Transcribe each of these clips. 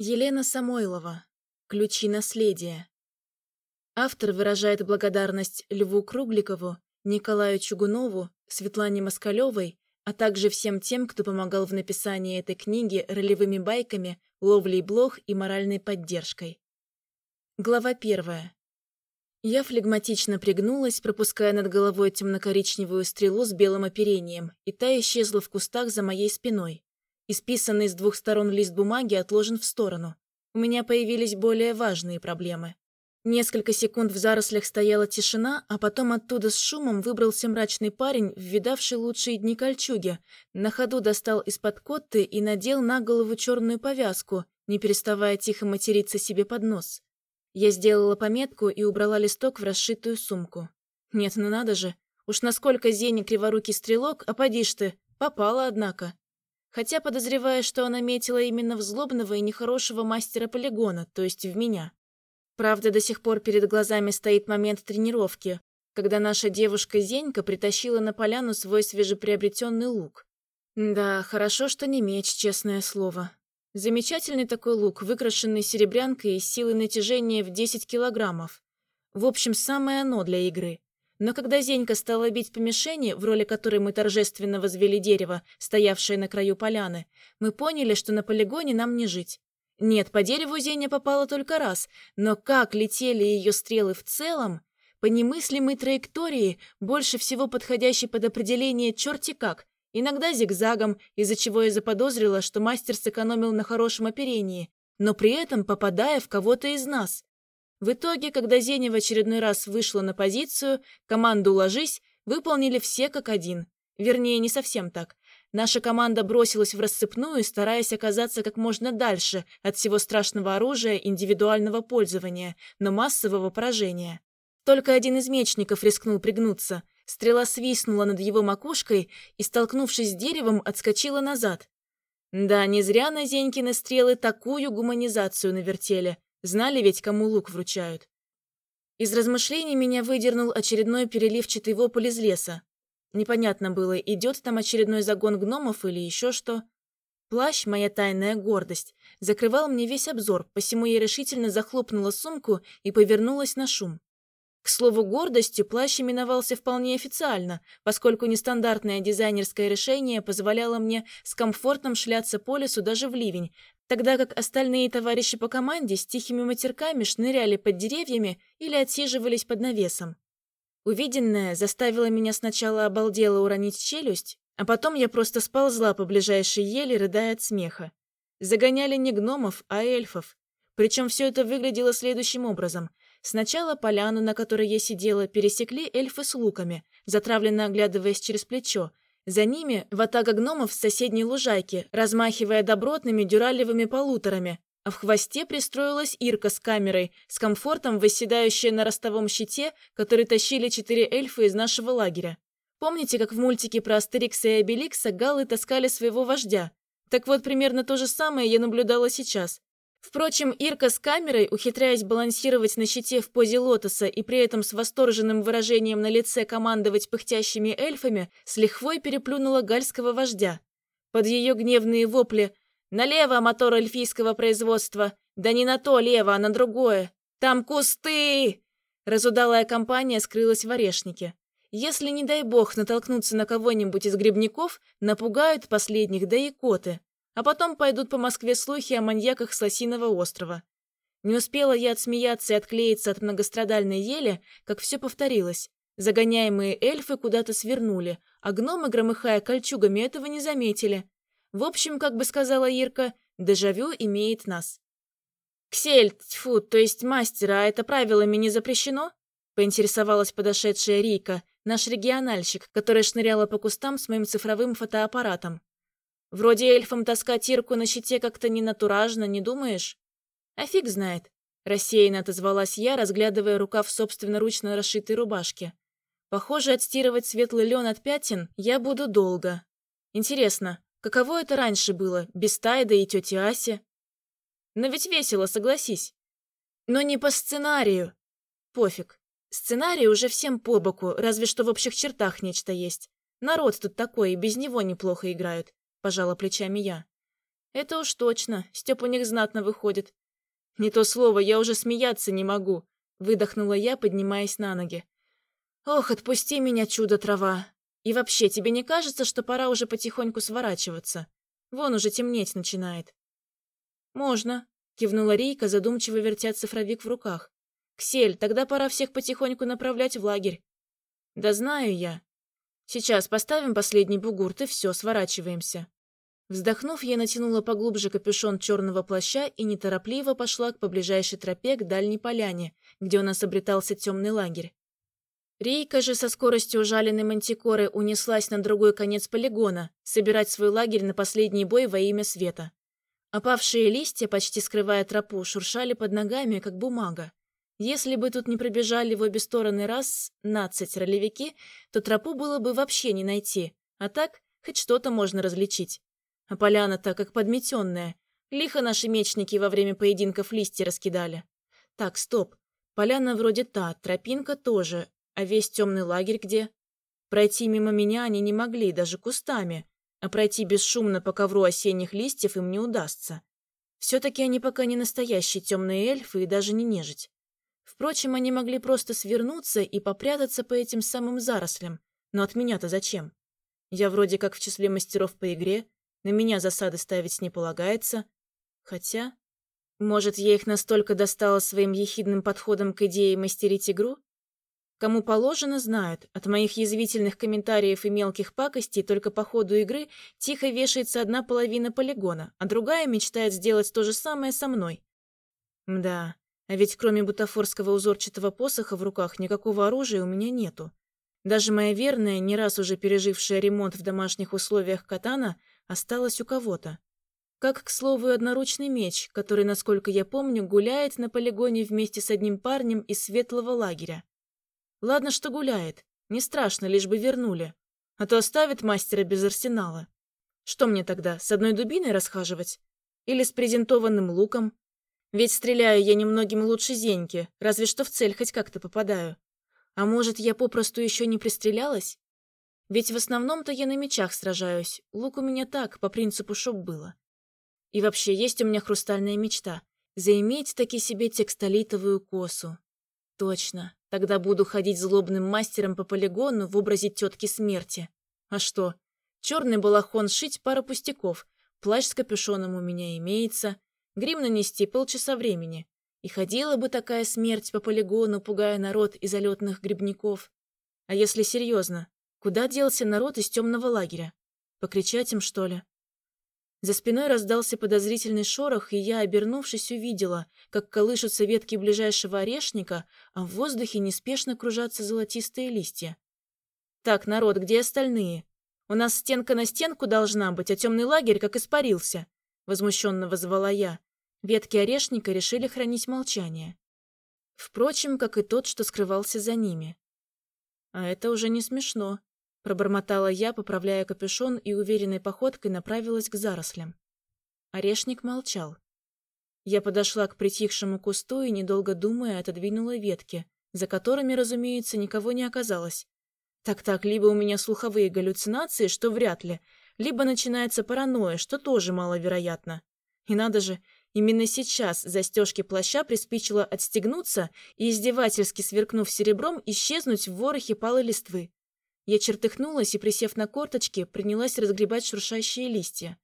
Елена Самойлова. Ключи наследия. Автор выражает благодарность Льву Кругликову, Николаю Чугунову, Светлане Москалевой, а также всем тем, кто помогал в написании этой книги ролевыми байками, ловлей блох и моральной поддержкой. Глава первая. Я флегматично пригнулась, пропуская над головой темно-коричневую стрелу с белым оперением, и та исчезла в кустах за моей спиной. Исписанный с двух сторон лист бумаги отложен в сторону. У меня появились более важные проблемы. Несколько секунд в зарослях стояла тишина, а потом оттуда с шумом выбрался мрачный парень, ввидавший лучшие дни кольчуги. На ходу достал из-под котты и надел на голову черную повязку, не переставая тихо материться себе под нос. Я сделала пометку и убрала листок в расшитую сумку. Нет, ну надо же. Уж насколько Зеня криворукий стрелок, а поди ж ты, попала, однако хотя подозревая, что она метила именно в злобного и нехорошего мастера полигона, то есть в меня. Правда, до сих пор перед глазами стоит момент тренировки, когда наша девушка Зенька притащила на поляну свой свежеприобретенный лук. Да, хорошо, что не меч, честное слово. Замечательный такой лук, выкрашенный серебрянкой и силой натяжения в 10 килограммов. В общем, самое оно для игры. Но когда Зенька стала бить по мишени, в роли которой мы торжественно возвели дерево, стоявшее на краю поляны, мы поняли, что на полигоне нам не жить. Нет, по дереву Зеня попала только раз, но как летели ее стрелы в целом, по немыслимой траектории, больше всего подходящей под определение черти как, иногда зигзагом, из-за чего я заподозрила, что мастер сэкономил на хорошем оперении, но при этом попадая в кого-то из нас. В итоге, когда Зеня в очередной раз вышла на позицию, команду «Ложись» выполнили все как один. Вернее, не совсем так. Наша команда бросилась в рассыпную, стараясь оказаться как можно дальше от всего страшного оружия индивидуального пользования, но массового поражения. Только один из мечников рискнул пригнуться. Стрела свистнула над его макушкой и, столкнувшись с деревом, отскочила назад. Да, не зря на Зенькины стрелы такую гуманизацию навертели. Знали ведь, кому лук вручают. Из размышлений меня выдернул очередной переливчатый вопль из леса. Непонятно было, идет там очередной загон гномов или еще что. Плащ, моя тайная гордость, закрывал мне весь обзор, посему я решительно захлопнула сумку и повернулась на шум. К слову, гордостью плащ именовался вполне официально, поскольку нестандартное дизайнерское решение позволяло мне с комфортом шляться по лесу даже в ливень, тогда как остальные товарищи по команде с тихими матерками шныряли под деревьями или отсиживались под навесом. Увиденное заставило меня сначала обалдело уронить челюсть, а потом я просто сползла по ближайшей еле, рыдая от смеха. Загоняли не гномов, а эльфов. Причем все это выглядело следующим образом. Сначала поляну, на которой я сидела, пересекли эльфы с луками, затравленно оглядываясь через плечо, за ними ватага гномов с соседней лужайки, размахивая добротными дюралевыми полуторами, а в хвосте пристроилась Ирка с камерой, с комфортом восседающая на ростовом щите, который тащили четыре эльфа из нашего лагеря. Помните, как в мультике про Астерикса и Обеликса галлы таскали своего вождя? Так вот, примерно то же самое я наблюдала сейчас. Впрочем, Ирка с камерой, ухитряясь балансировать на щите в позе лотоса и при этом с восторженным выражением на лице командовать пыхтящими эльфами, с лихвой переплюнула гальского вождя. Под ее гневные вопли «Налево, мотор эльфийского производства! Да не на то лево, а на другое! Там кусты!» Разудалая компания скрылась в орешнике. Если, не дай бог, натолкнуться на кого-нибудь из грибников, напугают последних, да и коты. А потом пойдут по Москве слухи о маньяках с Лосиного острова. Не успела я отсмеяться и отклеиться от многострадальной ели, как все повторилось. Загоняемые эльфы куда-то свернули, а гномы, громыхая кольчугами, этого не заметили. В общем, как бы сказала Ирка, дежавю имеет нас. «Ксель, тьфу, то есть мастера, а это правилами не запрещено?» поинтересовалась подошедшая Рика, наш региональщик, которая шныряла по кустам с моим цифровым фотоаппаратом. Вроде эльфам таскать Ирку на щите как-то ненатуражно, не думаешь? А фиг знает. Рассеянно отозвалась я, разглядывая рукав собственноручно расшитой рубашки. Похоже, отстирывать светлый лен от пятен я буду долго. Интересно, каково это раньше было, без Тайда и тети Аси? Но ведь весело, согласись. Но не по сценарию. Пофиг. Сценарий уже всем по боку, разве что в общих чертах нечто есть. Народ тут такой, и без него неплохо играют. – пожала плечами я. Это уж точно, Степ у них знатно выходит. Не то слово, я уже смеяться не могу, выдохнула я, поднимаясь на ноги. Ох, отпусти меня, чудо-трава. И вообще, тебе не кажется, что пора уже потихоньку сворачиваться? Вон уже темнеть начинает. Можно, кивнула Рейка, задумчиво вертя цифровик в руках. Ксель, тогда пора всех потихоньку направлять в лагерь. Да знаю я. Сейчас поставим последний бугурт и все, сворачиваемся. Вздохнув, я натянула поглубже капюшон черного плаща и неторопливо пошла к поближайшей тропе к дальней поляне, где у нас обретался темный лагерь. Рейка же со скоростью ужаленной мантикоры унеслась на другой конец полигона, собирать свой лагерь на последний бой во имя света. Опавшие листья, почти скрывая тропу, шуршали под ногами, как бумага. Если бы тут не пробежали в обе стороны раз нацать ролевики, то тропу было бы вообще не найти, а так хоть что-то можно различить. А поляна-то как подметенная. Лихо наши мечники во время поединков листья раскидали. Так, стоп. Поляна вроде та, тропинка тоже, а весь темный лагерь где? Пройти мимо меня они не могли, даже кустами, а пройти бесшумно по ковру осенних листьев им не удастся. Все-таки они пока не настоящие темные эльфы и даже не нежить. Впрочем, они могли просто свернуться и попрятаться по этим самым зарослям. Но от меня-то зачем? Я вроде как в числе мастеров по игре, на меня засады ставить не полагается. Хотя... Может, я их настолько достала своим ехидным подходом к идее мастерить игру? Кому положено, знают. От моих язвительных комментариев и мелких пакостей только по ходу игры тихо вешается одна половина полигона, а другая мечтает сделать то же самое со мной. Да, а ведь кроме бутафорского узорчатого посоха в руках никакого оружия у меня нету. Даже моя верная, не раз уже пережившая ремонт в домашних условиях катана, осталась у кого-то. Как, к слову, одноручный меч, который, насколько я помню, гуляет на полигоне вместе с одним парнем из светлого лагеря. Ладно, что гуляет. Не страшно, лишь бы вернули. А то оставит мастера без арсенала. Что мне тогда, с одной дубиной расхаживать? Или с презентованным луком? Ведь стреляю я немногим лучше Зеньки, разве что в цель хоть как-то попадаю. А может, я попросту еще не пристрелялась? Ведь в основном-то я на мечах сражаюсь. Лук у меня так, по принципу шоп было. И вообще, есть у меня хрустальная мечта. Заиметь таки себе текстолитовую косу. Точно. Тогда буду ходить злобным мастером по полигону в образе тетки смерти. А что? Черный балахон шить пара пустяков. Плащ с капюшоном у меня имеется. Грим нанести полчаса времени. И ходила бы такая смерть по полигону, пугая народ из залетных грибников. А если серьезно, куда делся народ из темного лагеря? Покричать им, что ли? За спиной раздался подозрительный шорох, и я, обернувшись, увидела, как колышутся ветки ближайшего орешника, а в воздухе неспешно кружатся золотистые листья. «Так, народ, где остальные? У нас стенка на стенку должна быть, а темный лагерь как испарился!» Возмущенно вызвала я. Ветки орешника решили хранить молчание. Впрочем, как и тот, что скрывался за ними. «А это уже не смешно», — пробормотала я, поправляя капюшон и уверенной походкой направилась к зарослям. Орешник молчал. Я подошла к притихшему кусту и, недолго думая, отодвинула ветки, за которыми, разумеется, никого не оказалось. Так-так, либо у меня слуховые галлюцинации, что вряд ли, либо начинается паранойя, что тоже маловероятно. И надо же, Именно сейчас застежки плаща приспичило отстегнуться и, издевательски сверкнув серебром, исчезнуть в ворохе палой листвы. Я чертыхнулась и, присев на корточки, принялась разгребать шуршащие листья.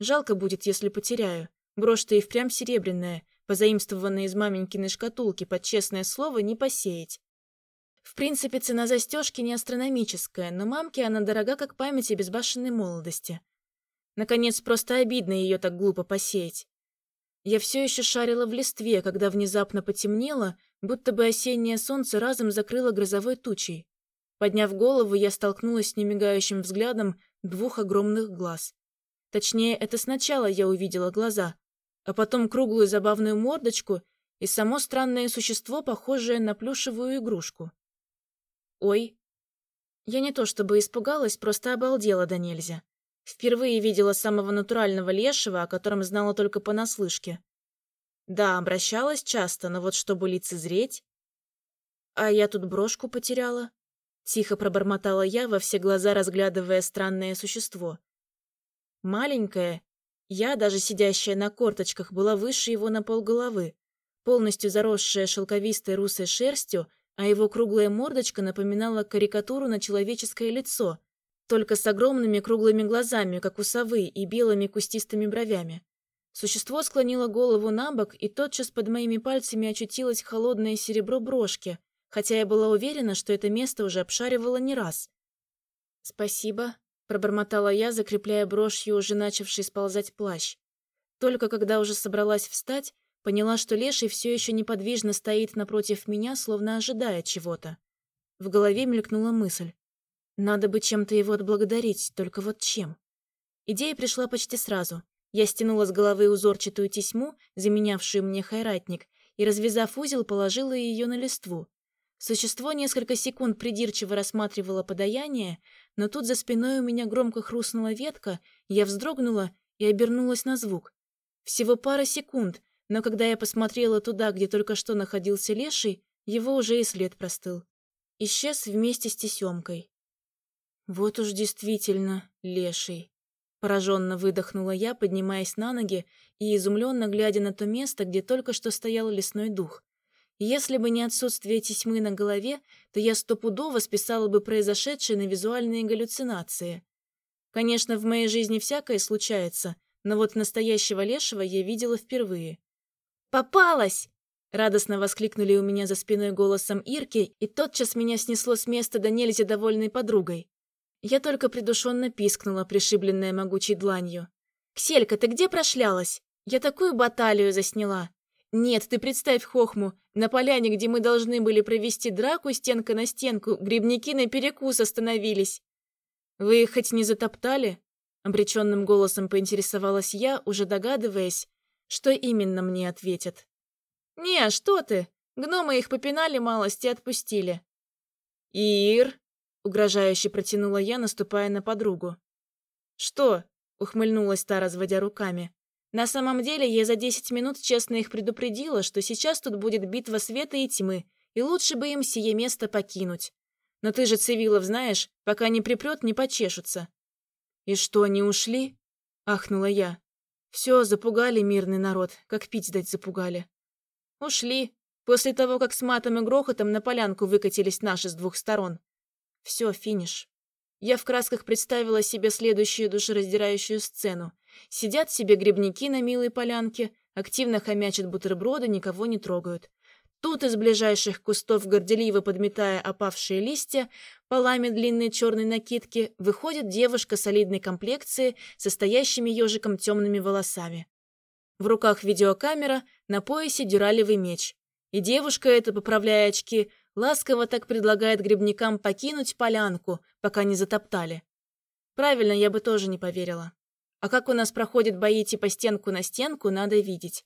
Жалко будет, если потеряю. Брошь-то и впрямь серебряная, позаимствованная из маменькиной шкатулки, под честное слово, не посеять. В принципе, цена застежки не астрономическая, но мамке она дорога как память о безбашенной молодости. Наконец, просто обидно ее так глупо посеять. Я все еще шарила в листве, когда внезапно потемнело, будто бы осеннее солнце разом закрыло грозовой тучей. Подняв голову, я столкнулась с немигающим взглядом двух огромных глаз. Точнее, это сначала я увидела глаза, а потом круглую забавную мордочку и само странное существо, похожее на плюшевую игрушку. Ой. Я не то чтобы испугалась, просто обалдела до нельзя. Впервые видела самого натурального лешего, о котором знала только понаслышке. Да, обращалась часто, но вот чтобы лицезреть... А я тут брошку потеряла. Тихо пробормотала я, во все глаза разглядывая странное существо. Маленькое Я, даже сидящая на корточках, была выше его на полголовы, полностью заросшая шелковистой русой шерстью, а его круглая мордочка напоминала карикатуру на человеческое лицо, только с огромными круглыми глазами, как у совы, и белыми кустистыми бровями. Существо склонило голову на бок, и тотчас под моими пальцами очутилось холодное серебро брошки, хотя я была уверена, что это место уже обшаривала не раз. «Спасибо», — пробормотала я, закрепляя брошью уже начавший сползать плащ. Только когда уже собралась встать, поняла, что Леший все еще неподвижно стоит напротив меня, словно ожидая чего-то. В голове мелькнула мысль. Надо бы чем-то его отблагодарить, только вот чем? Идея пришла почти сразу. Я стянула с головы узорчатую тесьму, заменявшую мне хайратник, и, развязав узел, положила ее на листву. Существо несколько секунд придирчиво рассматривало подаяние, но тут за спиной у меня громко хрустнула ветка, я вздрогнула и обернулась на звук. Всего пара секунд, но когда я посмотрела туда, где только что находился леший, его уже и след простыл. Исчез вместе с тесемкой. Вот уж действительно леший. Пораженно выдохнула я, поднимаясь на ноги и изумленно глядя на то место, где только что стоял лесной дух. Если бы не отсутствие тесьмы на голове, то я стопудово списала бы произошедшее на визуальные галлюцинации. Конечно, в моей жизни всякое случается, но вот настоящего лешего я видела впервые. «Попалась!» Радостно воскликнули у меня за спиной голосом Ирки, и тотчас меня снесло с места до нельзя довольной подругой. Я только придушенно пискнула, пришибленная могучей дланью. «Кселька, ты где прошлялась? Я такую баталию засняла!» «Нет, ты представь хохму. На поляне, где мы должны были провести драку стенка на стенку, грибники на перекус остановились». «Вы их хоть не затоптали?» Обреченным голосом поинтересовалась я, уже догадываясь, что именно мне ответят. «Не, что ты? Гномы их попинали малость и отпустили». «Ир!» — угрожающе протянула я, наступая на подругу. «Что?» — ухмыльнулась та, разводя руками. На самом деле, я за десять минут честно их предупредила, что сейчас тут будет битва света и тьмы, и лучше бы им сие место покинуть. Но ты же, Цивилов, знаешь, пока не припрет, не почешутся. «И что, они ушли?» — ахнула я. «Все, запугали мирный народ, как пить дать запугали». «Ушли, после того, как с матом и грохотом на полянку выкатились наши с двух сторон. Все, финиш». Я в красках представила себе следующую душераздирающую сцену. Сидят себе грибники на милой полянке, активно хомячат бутерброды, никого не трогают. Тут из ближайших кустов, горделиво подметая опавшие листья, полами длинной черной накидки, выходит девушка солидной комплекции, состоящими ежиком темными волосами. В руках видеокамера, на поясе дюралевый меч. И девушка эта, поправляя очки, ласково так предлагает грибникам покинуть полянку, пока не затоптали. Правильно, я бы тоже не поверила. А как у нас проходят бои типа стенку на стенку, надо видеть.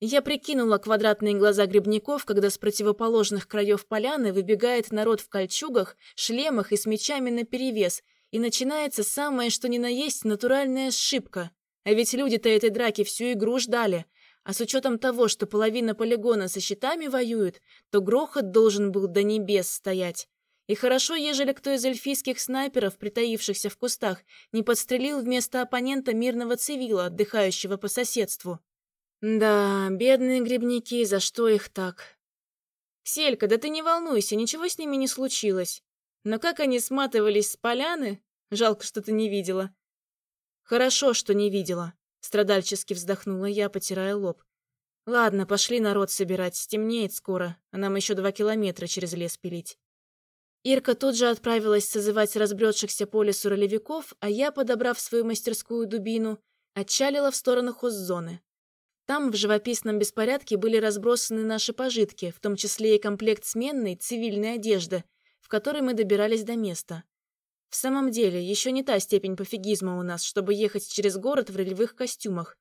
Я прикинула квадратные глаза грибников, когда с противоположных краев поляны выбегает народ в кольчугах, шлемах и с мечами наперевес, и начинается самое что ни на есть натуральная ошибка. А ведь люди-то этой драки всю игру ждали. А с учетом того, что половина полигона со щитами воюет, то грохот должен был до небес стоять. И хорошо, ежели кто из эльфийских снайперов, притаившихся в кустах, не подстрелил вместо оппонента мирного цивила, отдыхающего по соседству. Да, бедные грибники, за что их так? Селька, да ты не волнуйся, ничего с ними не случилось. Но как они сматывались с поляны? Жалко, что ты не видела. Хорошо, что не видела. Страдальчески вздохнула я, потирая лоб. Ладно, пошли народ собирать, стемнеет скоро, а нам еще два километра через лес пилить. Ирка тут же отправилась созывать разбредшихся по лесу ролевиков, а я, подобрав свою мастерскую дубину, отчалила в сторону хоззоны. Там в живописном беспорядке были разбросаны наши пожитки, в том числе и комплект сменной цивильной одежды, в которой мы добирались до места. В самом деле, еще не та степень пофигизма у нас, чтобы ехать через город в ролевых костюмах.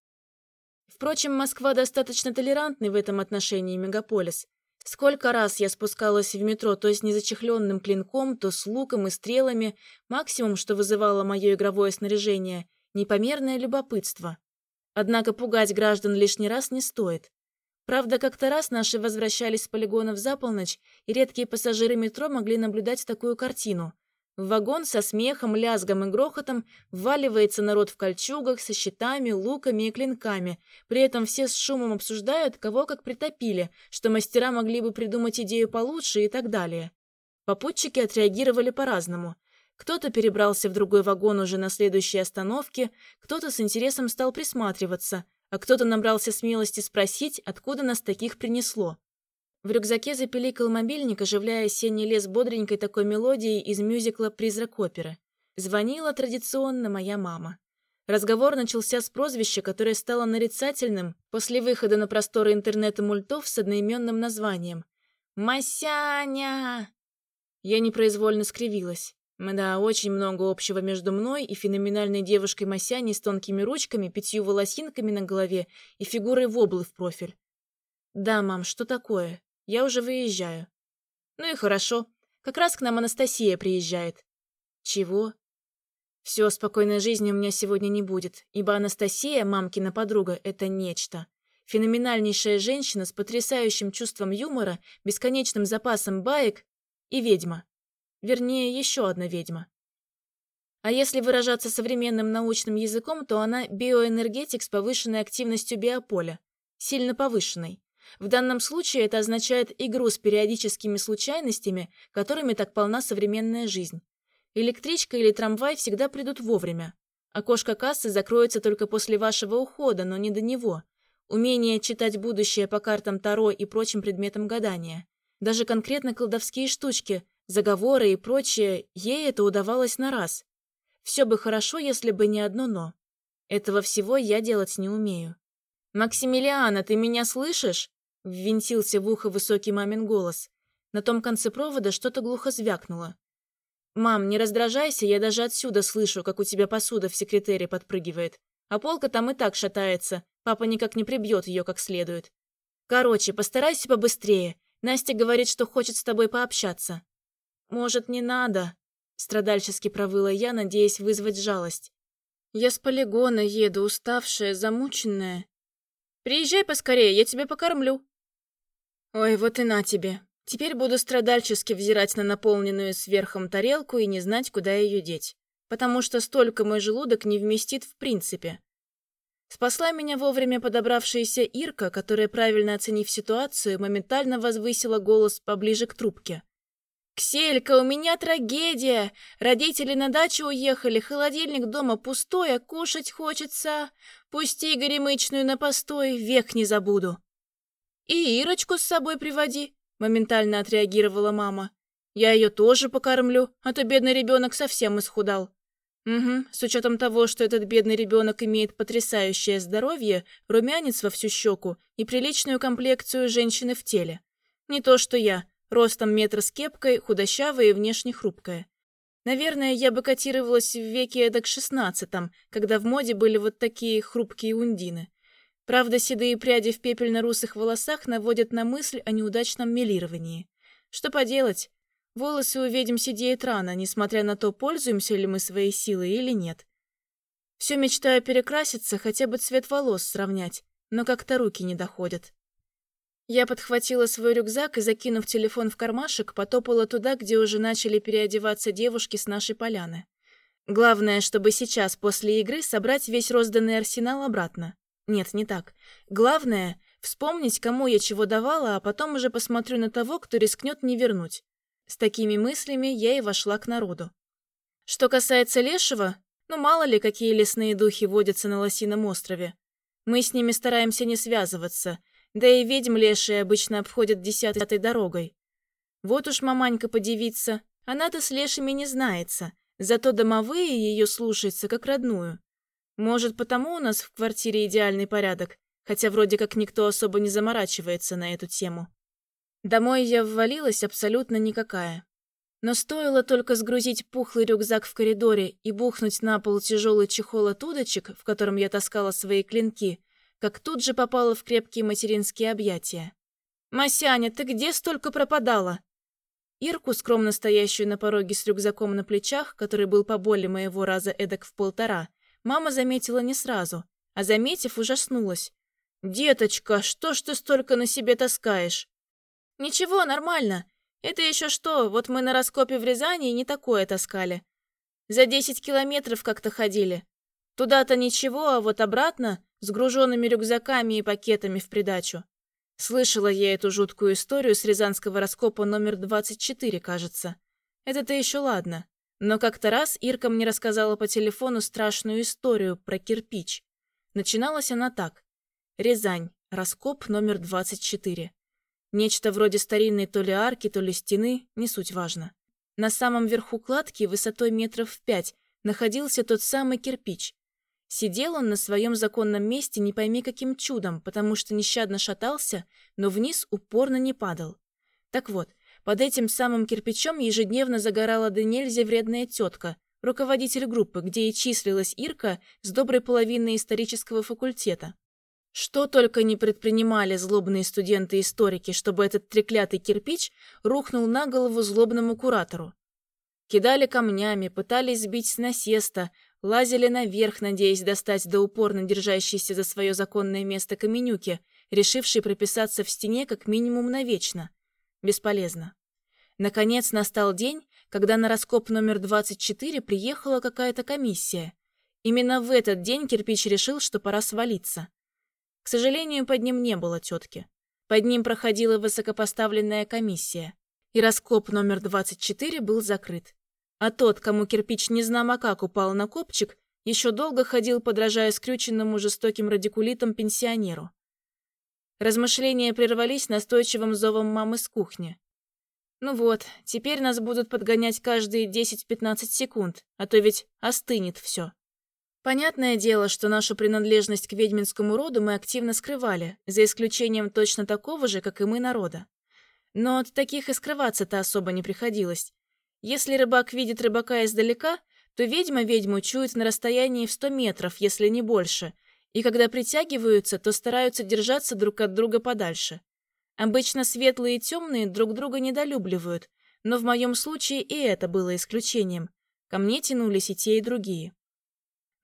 Впрочем, Москва достаточно толерантный в этом отношении мегаполис, Сколько раз я спускалась в метро то с незачехленным клинком, то с луком и стрелами, максимум, что вызывало мое игровое снаряжение, непомерное любопытство. Однако пугать граждан лишний раз не стоит. Правда, как-то раз наши возвращались с полигонов за полночь, и редкие пассажиры метро могли наблюдать такую картину. В вагон со смехом, лязгом и грохотом вваливается народ в кольчугах со щитами, луками и клинками. При этом все с шумом обсуждают, кого как притопили, что мастера могли бы придумать идею получше и так далее. Попутчики отреагировали по-разному. Кто-то перебрался в другой вагон уже на следующей остановке, кто-то с интересом стал присматриваться, а кто-то набрался смелости спросить, откуда нас таких принесло. В рюкзаке запеликал мобильник, оживляя осенний лес бодренькой такой мелодией из мюзикла «Призрак оперы». Звонила традиционно моя мама. Разговор начался с прозвища, которое стало нарицательным после выхода на просторы интернета мультов с одноименным названием. «Масяня!» Я непроизвольно скривилась. Да, очень много общего между мной и феноменальной девушкой Масяней с тонкими ручками, пятью волосинками на голове и фигурой воблы в профиль. «Да, мам, что такое?» Я уже выезжаю. Ну и хорошо. Как раз к нам Анастасия приезжает. Чего? Все, спокойной жизни у меня сегодня не будет, ибо Анастасия, мамкина подруга, это нечто. Феноменальнейшая женщина с потрясающим чувством юмора, бесконечным запасом баек и ведьма. Вернее, еще одна ведьма. А если выражаться современным научным языком, то она биоэнергетик с повышенной активностью биополя. Сильно повышенной. В данном случае это означает игру с периодическими случайностями, которыми так полна современная жизнь. Электричка или трамвай всегда придут вовремя. Окошко кассы закроется только после вашего ухода, но не до него. Умение читать будущее по картам Таро и прочим предметам гадания. Даже конкретно колдовские штучки, заговоры и прочее, ей это удавалось на раз. Все бы хорошо, если бы не одно «но». Этого всего я делать не умею. «Максимилиана, ты меня слышишь?» Ввинтился в ухо высокий мамин голос. На том конце провода что-то глухо звякнуло. «Мам, не раздражайся, я даже отсюда слышу, как у тебя посуда в секретере подпрыгивает. А полка там и так шатается, папа никак не прибьет ее как следует. Короче, постарайся побыстрее. Настя говорит, что хочет с тобой пообщаться». «Может, не надо?» — страдальчески провыла я, надеясь вызвать жалость. «Я с полигона еду, уставшая, замученная. Приезжай поскорее, я тебя покормлю». Ой, вот и на тебе. Теперь буду страдальчески взирать на наполненную сверхом тарелку и не знать, куда ее деть. Потому что столько мой желудок не вместит в принципе. Спасла меня вовремя подобравшаяся Ирка, которая, правильно оценив ситуацию, моментально возвысила голос поближе к трубке. «Кселька, у меня трагедия! Родители на дачу уехали, холодильник дома пустой, а кушать хочется. Пусти горемычную на постой, век не забуду». «И Ирочку с собой приводи», — моментально отреагировала мама. «Я ее тоже покормлю, а то бедный ребенок совсем исхудал». «Угу, с учетом того, что этот бедный ребенок имеет потрясающее здоровье, румянец во всю щеку и приличную комплекцию женщины в теле. Не то что я, ростом метр с кепкой, худощавая и внешне хрупкая. Наверное, я бы котировалась в веке эдак шестнадцатом, когда в моде были вот такие хрупкие ундины. Правда, седые пряди в пепельно-русых волосах наводят на мысль о неудачном мелировании. Что поделать? Волосы у ведьм сидеют рано, несмотря на то, пользуемся ли мы своей силой или нет. Все мечтаю перекраситься, хотя бы цвет волос сравнять, но как-то руки не доходят. Я подхватила свой рюкзак и, закинув телефон в кармашек, потопала туда, где уже начали переодеваться девушки с нашей поляны. Главное, чтобы сейчас, после игры, собрать весь розданный арсенал обратно. Нет, не так. Главное — вспомнить, кому я чего давала, а потом уже посмотрю на того, кто рискнет не вернуть. С такими мыслями я и вошла к народу. Что касается Лешего, ну мало ли, какие лесные духи водятся на Лосином острове. Мы с ними стараемся не связываться, да и ведьм лешие обычно обходят десятой дорогой. Вот уж маманька подивится, она-то с лешими не знается, зато домовые ее слушаются как родную. Может, потому у нас в квартире идеальный порядок, хотя вроде как никто особо не заморачивается на эту тему. Домой я ввалилась абсолютно никакая. Но стоило только сгрузить пухлый рюкзак в коридоре и бухнуть на пол тяжелый чехол от удочек, в котором я таскала свои клинки, как тут же попала в крепкие материнские объятия. «Масяня, ты где столько пропадала?» Ирку, скромно стоящую на пороге с рюкзаком на плечах, который был поболее моего раза эдак в полтора, Мама заметила не сразу, а заметив, ужаснулась. «Деточка, что ж ты столько на себе таскаешь?» «Ничего, нормально. Это еще что, вот мы на раскопе в Рязани не такое таскали. За 10 километров как-то ходили. Туда-то ничего, а вот обратно с груженными рюкзаками и пакетами в придачу. Слышала я эту жуткую историю с рязанского раскопа номер 24, кажется. Это-то еще ладно. Но как-то раз Ирка мне рассказала по телефону страшную историю про кирпич. Начиналась она так. Рязань. Раскоп номер 24. Нечто вроде старинной то ли арки, то ли стены, не суть важно. На самом верху кладки, высотой метров в пять, находился тот самый кирпич. Сидел он на своем законном месте не пойми каким чудом, потому что нещадно шатался, но вниз упорно не падал. Так вот, под этим самым кирпичом ежедневно загорала да нельзя вредная тетка, руководитель группы, где и числилась Ирка с доброй половиной исторического факультета. Что только не предпринимали злобные студенты-историки, чтобы этот треклятый кирпич рухнул на голову злобному куратору. Кидали камнями, пытались сбить с насеста, лазили наверх, надеясь достать до упорно держащейся за свое законное место каменюки, решившей прописаться в стене как минимум навечно. Бесполезно. Наконец настал день, когда на раскоп номер 24 приехала какая-то комиссия. Именно в этот день кирпич решил, что пора свалиться. К сожалению, под ним не было тетки. Под ним проходила высокопоставленная комиссия, и раскоп номер 24 был закрыт. А тот, кому кирпич незнамо как упал на копчик, еще долго ходил, подражая скрюченному жестоким радикулитом пенсионеру. Размышления прервались настойчивым зовом мамы с кухни. Ну вот, теперь нас будут подгонять каждые 10-15 секунд, а то ведь остынет все. Понятное дело, что нашу принадлежность к ведьминскому роду мы активно скрывали, за исключением точно такого же, как и мы народа. Но от таких и скрываться-то особо не приходилось. Если рыбак видит рыбака издалека, то ведьма ведьму чует на расстоянии в 100 метров, если не больше, и когда притягиваются, то стараются держаться друг от друга подальше. Обычно светлые и темные друг друга недолюбливают, но в моем случае и это было исключением. Ко мне тянулись и те, и другие.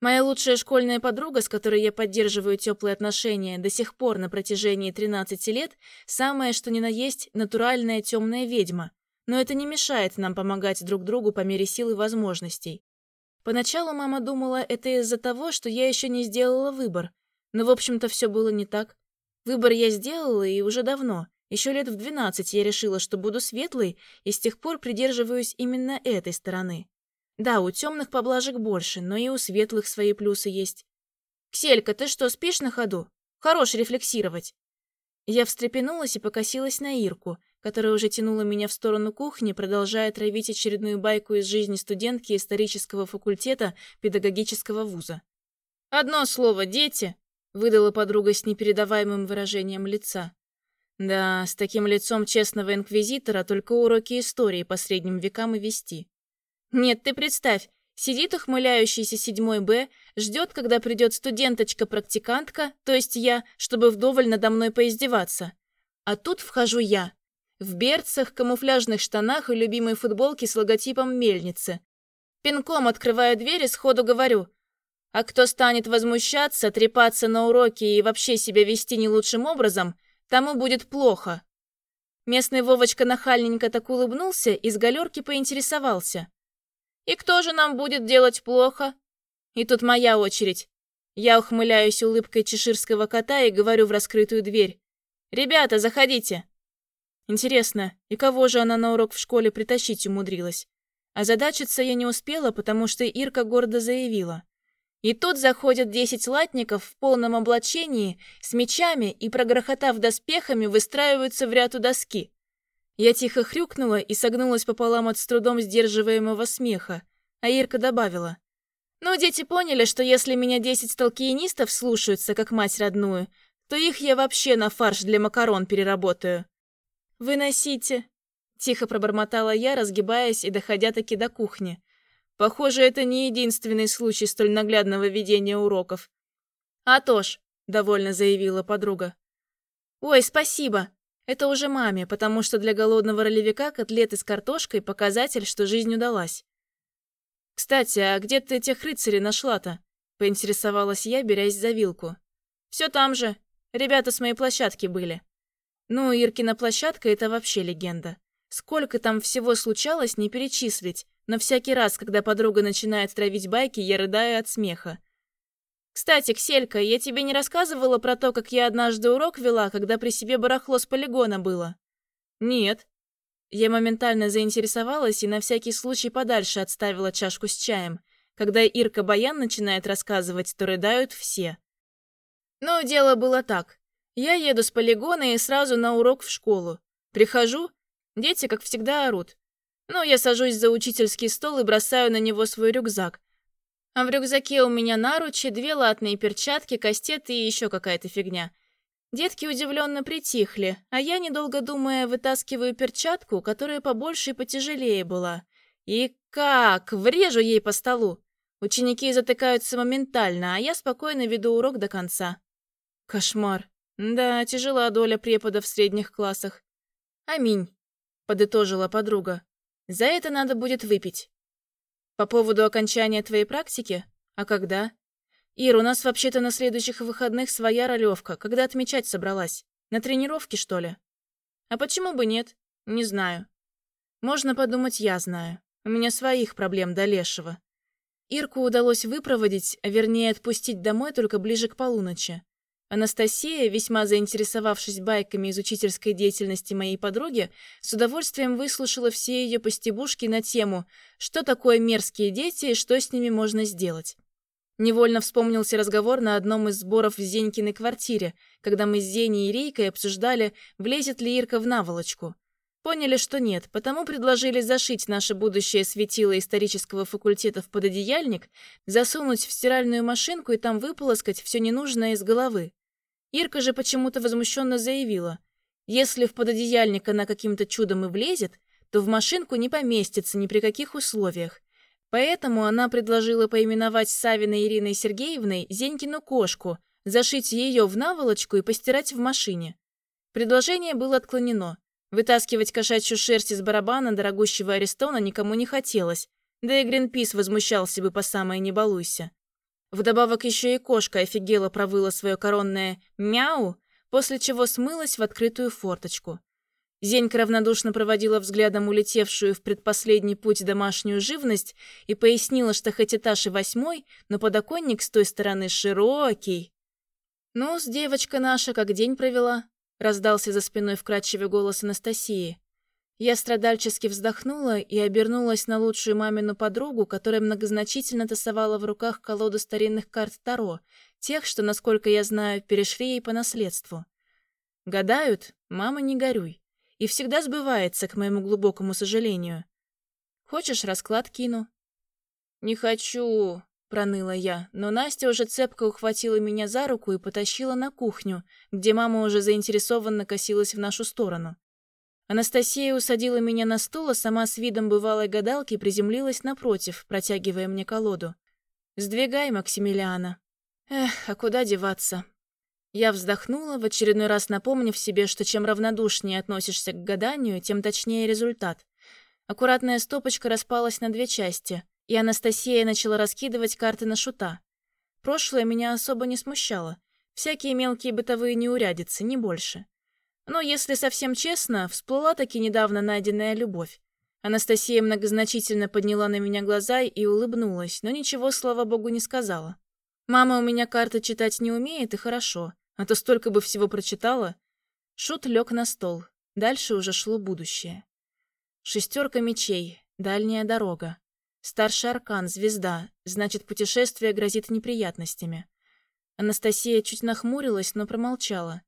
Моя лучшая школьная подруга, с которой я поддерживаю теплые отношения до сих пор на протяжении 13 лет, самая что ни на есть натуральная темная ведьма. Но это не мешает нам помогать друг другу по мере сил и возможностей. Поначалу мама думала, это из-за того, что я еще не сделала выбор. Но, в общем-то, все было не так. Выбор я сделала и уже давно. Еще лет в 12 я решила, что буду светлой, и с тех пор придерживаюсь именно этой стороны. Да, у темных поблажек больше, но и у светлых свои плюсы есть. «Кселька, ты что, спишь на ходу? Хорош рефлексировать!» Я встрепенулась и покосилась на Ирку, которая уже тянула меня в сторону кухни, продолжая травить очередную байку из жизни студентки исторического факультета педагогического вуза. «Одно слово, дети!» — выдала подруга с непередаваемым выражением лица. Да, с таким лицом честного инквизитора только уроки истории по средним векам и вести. Нет, ты представь, сидит ухмыляющийся седьмой Б, ждет, когда придет студенточка-практикантка, то есть я, чтобы вдоволь надо мной поиздеваться. А тут вхожу я. В берцах, камуфляжных штанах и любимой футболке с логотипом мельницы. Пинком открываю дверь и сходу говорю. А кто станет возмущаться, трепаться на уроке и вообще себя вести не лучшим образом, тому будет плохо. Местный Вовочка нахальненько так улыбнулся и с галерки поинтересовался. И кто же нам будет делать плохо? И тут моя очередь. Я ухмыляюсь улыбкой чеширского кота и говорю в раскрытую дверь. «Ребята, заходите!» Интересно, и кого же она на урок в школе притащить умудрилась? А задачиться я не успела, потому что Ирка гордо заявила. И тут заходят десять латников в полном облачении, с мечами и, прогрохотав доспехами, выстраиваются в ряд у доски. Я тихо хрюкнула и согнулась пополам от с трудом сдерживаемого смеха, а Ирка добавила. «Ну, дети поняли, что если меня десять сталкиенистов слушаются, как мать родную, то их я вообще на фарш для макарон переработаю». «Выносите», — тихо пробормотала я, разгибаясь и доходя таки до кухни. Похоже, это не единственный случай столь наглядного ведения уроков. «А то ж», — довольно заявила подруга. «Ой, спасибо», это уже маме, потому что для голодного ролевика котлеты с картошкой – показатель, что жизнь удалась. «Кстати, а где ты этих рыцарей нашла-то?» – поинтересовалась я, берясь за вилку. «Все там же. Ребята с моей площадки были». Ну, Иркина площадка – это вообще легенда. Сколько там всего случалось, не перечислить, но всякий раз, когда подруга начинает травить байки, я рыдаю от смеха. «Кстати, Кселька, я тебе не рассказывала про то, как я однажды урок вела, когда при себе барахло с полигона было?» «Нет». Я моментально заинтересовалась и на всякий случай подальше отставила чашку с чаем. Когда Ирка Баян начинает рассказывать, то рыдают все. Но дело было так. Я еду с полигона и сразу на урок в школу. Прихожу, дети, как всегда, орут. Ну, я сажусь за учительский стол и бросаю на него свой рюкзак. А в рюкзаке у меня наручи, две латные перчатки, кастеты и еще какая-то фигня. Детки удивленно притихли, а я, недолго думая, вытаскиваю перчатку, которая побольше и потяжелее была. И как! Врежу ей по столу! Ученики затыкаются моментально, а я спокойно веду урок до конца. Кошмар. Да, тяжела доля преподов в средних классах. Аминь, подытожила подруга. За это надо будет выпить. По поводу окончания твоей практики? А когда? Ир, у нас вообще-то на следующих выходных своя ролевка. Когда отмечать собралась? На тренировке, что ли? А почему бы нет? Не знаю. Можно подумать, я знаю. У меня своих проблем до лешего. Ирку удалось выпроводить, а вернее отпустить домой только ближе к полуночи. Анастасия, весьма заинтересовавшись байками из учительской деятельности моей подруги, с удовольствием выслушала все ее постебушки на тему «Что такое мерзкие дети и что с ними можно сделать?». Невольно вспомнился разговор на одном из сборов в Зенькиной квартире, когда мы с Зеней и Рейкой обсуждали, влезет ли Ирка в наволочку. Поняли, что нет, потому предложили зашить наше будущее светило исторического факультета в пододеяльник, засунуть в стиральную машинку и там выполоскать все ненужное из головы. Ирка же почему-то возмущенно заявила, если в пододеяльник она каким-то чудом и влезет, то в машинку не поместится ни при каких условиях, Поэтому она предложила поименовать Савиной Ириной Сергеевной Зенькину кошку, зашить ее в наволочку и постирать в машине. Предложение было отклонено. Вытаскивать кошачью шерсть из барабана дорогущего Аристона никому не хотелось, да и Гринпис возмущался бы по самое «не балуйся». Вдобавок еще и кошка офигела провыла свое коронное «мяу», после чего смылась в открытую форточку. Зенька равнодушно проводила взглядом улетевшую в предпоследний путь домашнюю живность и пояснила, что хоть этаж и восьмой, но подоконник с той стороны широкий. «Ну, с девочка наша как день провела?» — раздался за спиной вкрадчивый голос Анастасии. Я страдальчески вздохнула и обернулась на лучшую мамину подругу, которая многозначительно тасовала в руках колоду старинных карт Таро, тех, что, насколько я знаю, перешли ей по наследству. «Гадают? Мама, не горюй и всегда сбывается, к моему глубокому сожалению. Хочешь, расклад кину?» «Не хочу», — проныла я, но Настя уже цепко ухватила меня за руку и потащила на кухню, где мама уже заинтересованно косилась в нашу сторону. Анастасия усадила меня на стул, а сама с видом бывалой гадалки приземлилась напротив, протягивая мне колоду. «Сдвигай, Максимилиана». Эх, а куда деваться? Я вздохнула, в очередной раз напомнив себе, что чем равнодушнее относишься к гаданию, тем точнее результат. Аккуратная стопочка распалась на две части, и Анастасия начала раскидывать карты на шута. Прошлое меня особо не смущало. Всякие мелкие бытовые неурядицы, не больше. Но, если совсем честно, всплыла таки недавно найденная любовь. Анастасия многозначительно подняла на меня глаза и улыбнулась, но ничего, слава богу, не сказала. Мама у меня карты читать не умеет, и хорошо а то столько бы всего прочитала. Шут лег на стол. Дальше уже шло будущее. Шестерка мечей, дальняя дорога. Старший аркан, звезда, значит, путешествие грозит неприятностями. Анастасия чуть нахмурилась, но промолчала.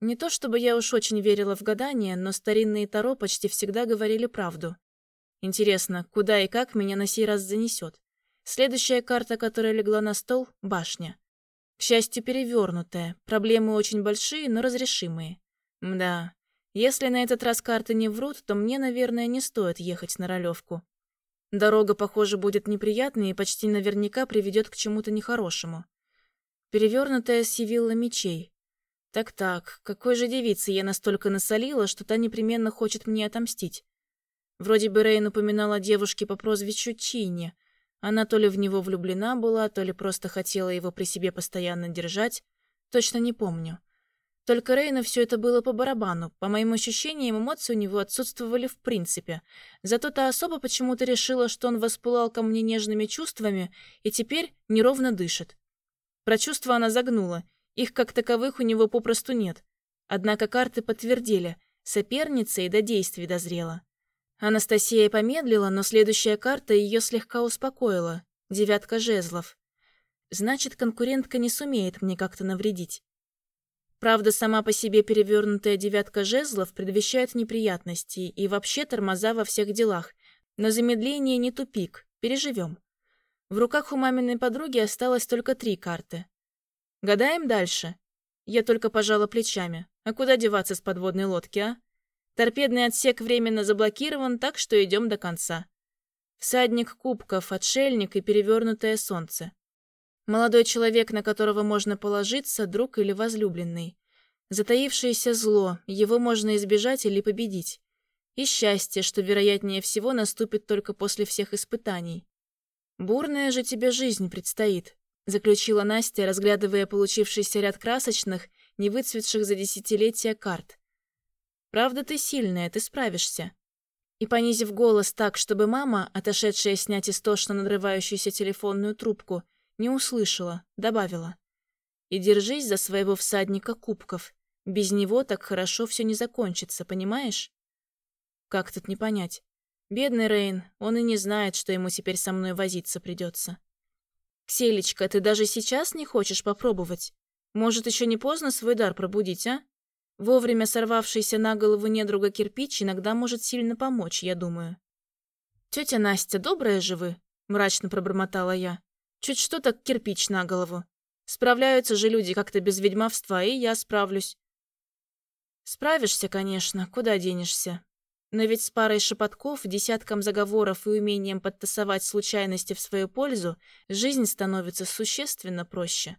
Не то чтобы я уж очень верила в гадания, но старинные Таро почти всегда говорили правду. Интересно, куда и как меня на сей раз занесет? Следующая карта, которая легла на стол — башня. К счастью, перевернутая. Проблемы очень большие, но разрешимые. Мда. Если на этот раз карты не врут, то мне, наверное, не стоит ехать на ролевку. Дорога, похоже, будет неприятной и почти наверняка приведет к чему-то нехорошему. Перевернутая сивилла мечей. Так-так, какой же девице я настолько насолила, что та непременно хочет мне отомстить? Вроде бы Рейн упоминал о девушке по прозвищу Чини, она то ли в него влюблена была, то ли просто хотела его при себе постоянно держать, точно не помню. Только Рейну все это было по барабану. По моим ощущениям, эмоции у него отсутствовали в принципе. Зато та особа почему-то решила, что он воспылал ко мне нежными чувствами и теперь неровно дышит. Про чувства она загнула. Их как таковых у него попросту нет. Однако карты подтвердили. Соперница и до действий дозрела. Анастасия помедлила, но следующая карта ее слегка успокоила. Девятка жезлов. Значит, конкурентка не сумеет мне как-то навредить. Правда, сама по себе перевернутая девятка жезлов предвещает неприятности и вообще тормоза во всех делах. Но замедление не тупик. Переживем. В руках у маминой подруги осталось только три карты. Гадаем дальше. Я только пожала плечами. А куда деваться с подводной лодки, а? Торпедный отсек временно заблокирован, так что идем до конца. Всадник кубков, отшельник и перевернутое солнце. Молодой человек, на которого можно положиться, друг или возлюбленный. Затаившееся зло, его можно избежать или победить. И счастье, что, вероятнее всего, наступит только после всех испытаний. «Бурная же тебе жизнь предстоит», — заключила Настя, разглядывая получившийся ряд красочных, не выцветших за десятилетия карт. Правда, ты сильная, ты справишься». И, понизив голос так, чтобы мама, отошедшая снять истошно надрывающуюся телефонную трубку, не услышала, добавила. «И держись за своего всадника кубков. Без него так хорошо все не закончится, понимаешь?» «Как тут не понять? Бедный Рейн, он и не знает, что ему теперь со мной возиться придется. «Кселечка, ты даже сейчас не хочешь попробовать? Может, еще не поздно свой дар пробудить, а?» Вовремя сорвавшийся на голову недруга кирпич иногда может сильно помочь, я думаю. «Тетя Настя, добрая же вы?» — мрачно пробормотала я. «Чуть что так кирпич на голову. Справляются же люди как-то без ведьмовства, и я справлюсь». «Справишься, конечно, куда денешься. Но ведь с парой шепотков, десятком заговоров и умением подтасовать случайности в свою пользу жизнь становится существенно проще».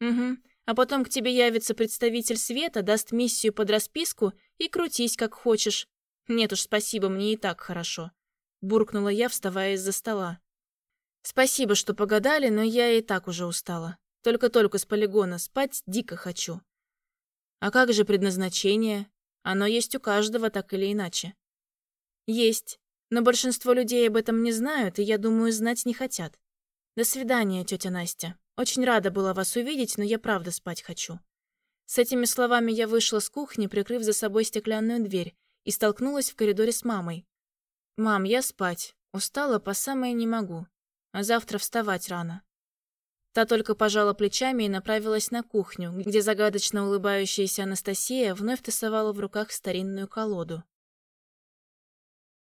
«Угу, а потом к тебе явится представитель света, даст миссию под расписку и крутись как хочешь. Нет уж, спасибо, мне и так хорошо. Буркнула я, вставая из-за стола. Спасибо, что погадали, но я и так уже устала. Только-только с полигона, спать дико хочу. А как же предназначение? Оно есть у каждого, так или иначе. Есть, но большинство людей об этом не знают, и, я думаю, знать не хотят. До свидания, тетя Настя. Очень рада была вас увидеть, но я правда спать хочу». С этими словами я вышла с кухни, прикрыв за собой стеклянную дверь, и столкнулась в коридоре с мамой. «Мам, я спать. Устала по самое не могу. А завтра вставать рано». Та только пожала плечами и направилась на кухню, где загадочно улыбающаяся Анастасия вновь тасовала в руках старинную колоду.